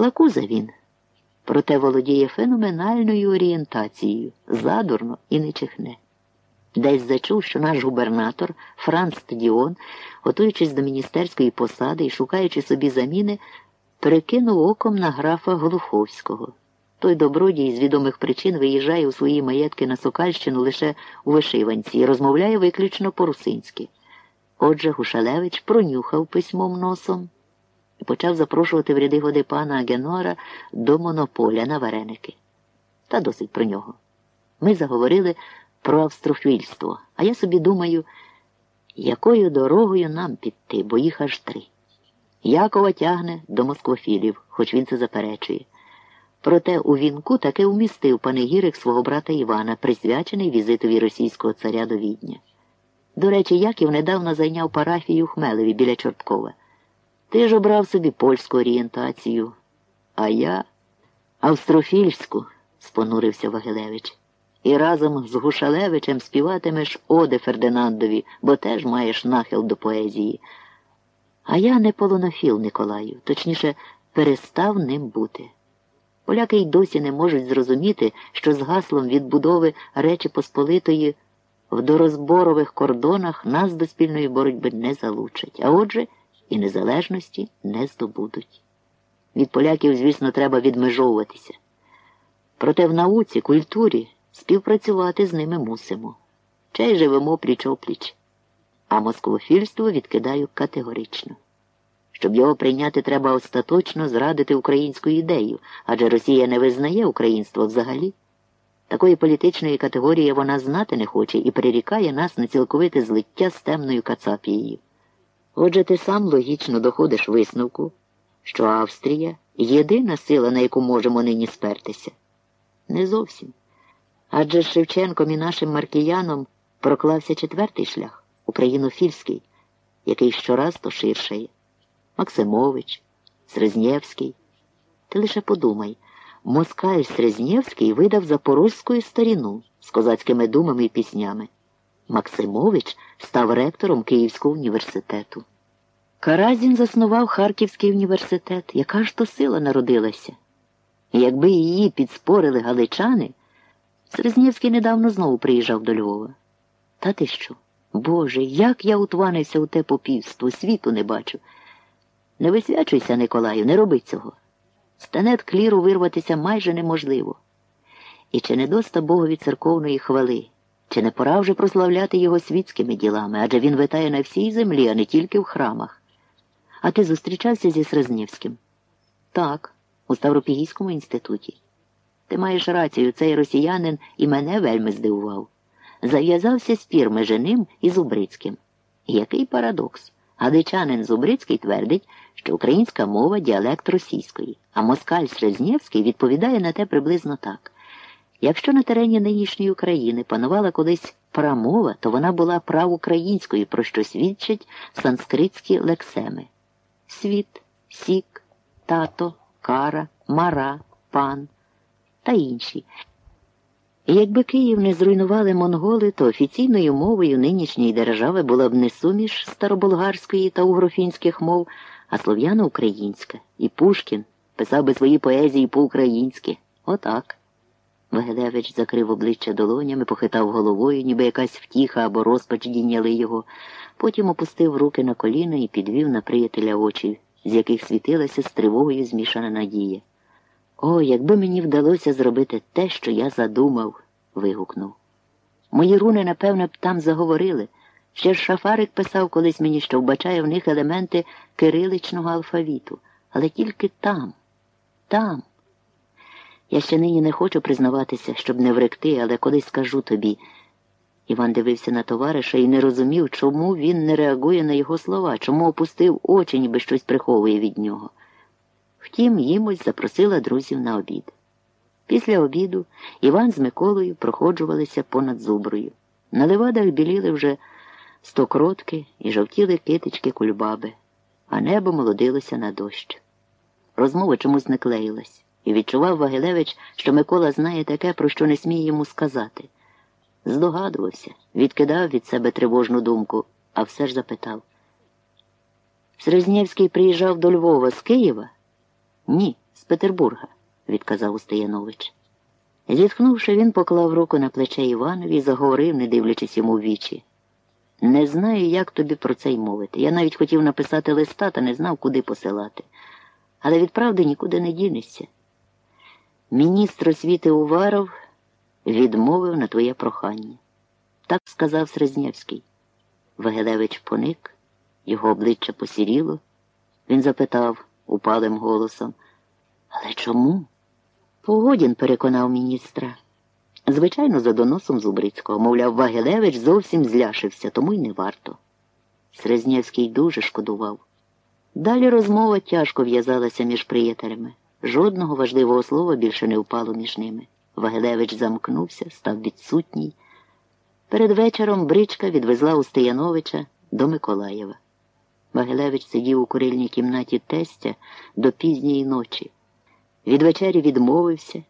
Лакуза він, проте володіє феноменальною орієнтацією, задурно і не чихне. Десь зачув, що наш губернатор Франц Стадіон, готуючись до міністерської посади і шукаючи собі заміни, перекинув оком на графа Голуховського. Той добродій з відомих причин виїжджає у свої маєтки на Сокальщину лише у вишиванці і розмовляє виключно по-русинськи. Отже, Гушалевич пронюхав письмом носом і почав запрошувати в ряди годи пана Агенора до монополя на вареники. Та досить про нього. Ми заговорили про австрофільство, а я собі думаю, якою дорогою нам піти, бо їх аж три. Якова тягне до москвофілів, хоч він це заперечує. Проте у вінку таки вмістив панегірик свого брата Івана, присвячений візитові російського царя до Відня. До речі, Яків недавно зайняв парафію Хмелеві біля Чорткова. Ти ж обрав собі польську орієнтацію, а я австрофільську, спонурився Вагилевич. І разом з Гушалевичем співатимеш оди Фердинандові, бо теж маєш нахил до поезії. А я не полонофіл Николаю, точніше, перестав ним бути. Поляки й досі не можуть зрозуміти, що з гаслом відбудови Речі Посполитої в дорозборових кордонах нас до спільної боротьби не залучать, а отже, і незалежності не здобудуть. Від поляків, звісно, треба відмежовуватися. Проте в науці, культурі співпрацювати з ними мусимо. Чай живемо пліч-опліч, а москвофільство відкидаю категорично. Щоб його прийняти, треба остаточно зрадити українську ідею, адже Росія не визнає українство взагалі. Такої політичної категорії вона знати не хоче і прирікає нас на цілковите злиття з темною кацапією. Отже, ти сам логічно доходиш висновку, що Австрія єдина сила, на яку можемо нині спертися. Не зовсім. Адже з Шевченком і нашим маркіяном проклався четвертий шлях українофільський, який щораз то ширшає. Максимович, Срезнєвський. Ти лише подумай, москаль Срезнєвський видав запорозьку старіну з козацькими думами і піснями. Максимович став ректором Київського університету. Каразін заснував Харківський університет, яка ж то сила народилася. Якби її підспорили галичани, Срезнєвський недавно знову приїжджав до Львова. Та ти що? Боже, як я утванився у те попівство, світу не бачу. Не висвячуйся, Николаю, не роби цього. Станет кліру вирватися майже неможливо. І чи не доста Богові церковної хвали, чи не пора вже прославляти його світськими ділами, адже він витає на всій землі, а не тільки в храмах. А ти зустрічався зі Срезнєвським? Так, у Ставропігійському інституті. Ти маєш рацію, цей росіянин і мене вельми здивував. Зав'язався спір між ним і Зубрицьким. Який парадокс? Гадичанин Зубрицький твердить, що українська мова діалект російської, а москаль Срезнєвський відповідає на те приблизно так. Якщо на терені нинішньої України панувала колись прамова, то вона була правоукраїнською, про що свідчать санскритські лексеми світ, сік, тато, кара, мара, пан та інші. І якби Київ не зруйнували монголи, то офіційною мовою нинішньої держави була б не суміш староболгарської та угрофінських мов, а слов'яно-українська. І Пушкін писав би свої поезії по-українськи. Отак. Вагелевич закрив обличчя долонями, похитав головою, ніби якась втіха або розпач дійняли його, потім опустив руки на коліна і підвів на приятеля очі, з яких світилася з тривогою змішана надія. О, якби мені вдалося зробити те, що я задумав, вигукнув. Мої руни, напевно, б там заговорили. Ще ж Шафарик писав колись мені, що вбачає в них елементи кириличного алфавіту, але тільки там, там. Я ще нині не хочу признаватися, щоб не вректи, але колись скажу тобі. Іван дивився на товариша і не розумів, чому він не реагує на його слова, чому опустив очі, ніби щось приховує від нього. Втім, їмось запросила друзів на обід. Після обіду Іван з Миколою проходжувалися понад зуброю. На левадах біліли вже стокротки і жовтіли китички кульбаби, а небо молодилося на дощ. Розмова чомусь не клеїлась, і відчував Вагилевич, що Микола знає таке, про що не сміє йому сказати. Здогадувався, відкидав від себе тривожну думку, а все ж запитав. Срезнєвський приїжджав до Львова з Києва? Ні, З Петербурга, відказав Устиянович. Зітхнувши, він поклав руку на плече Іванові і заговорив, не дивлячись йому в вічі. Не знаю, як тобі про це й мовити. Я навіть хотів написати листа, та не знав, куди посилати. Але від правди нікуди не дінешся. Міністр освіти Уваров відмовив на твоє прохання. Так сказав Срезнєвський. Вагелевич поник, його обличчя посіріло. Він запитав упалим голосом. Але чому? Погодін переконав міністра. Звичайно, за доносом Зубрицького, мовляв, Вагелевич зовсім зляшився, тому й не варто. Срезнєвський дуже шкодував. Далі розмова тяжко в'язалася між приятелями. Жодного важливого слова більше не впало між ними. Вагелевич замкнувся, став відсутній. Перед вечором бричка відвезла Устияновича до Миколаєва. Вагелевич сидів у курильній кімнаті тестя до пізньої ночі. Від вечері відмовився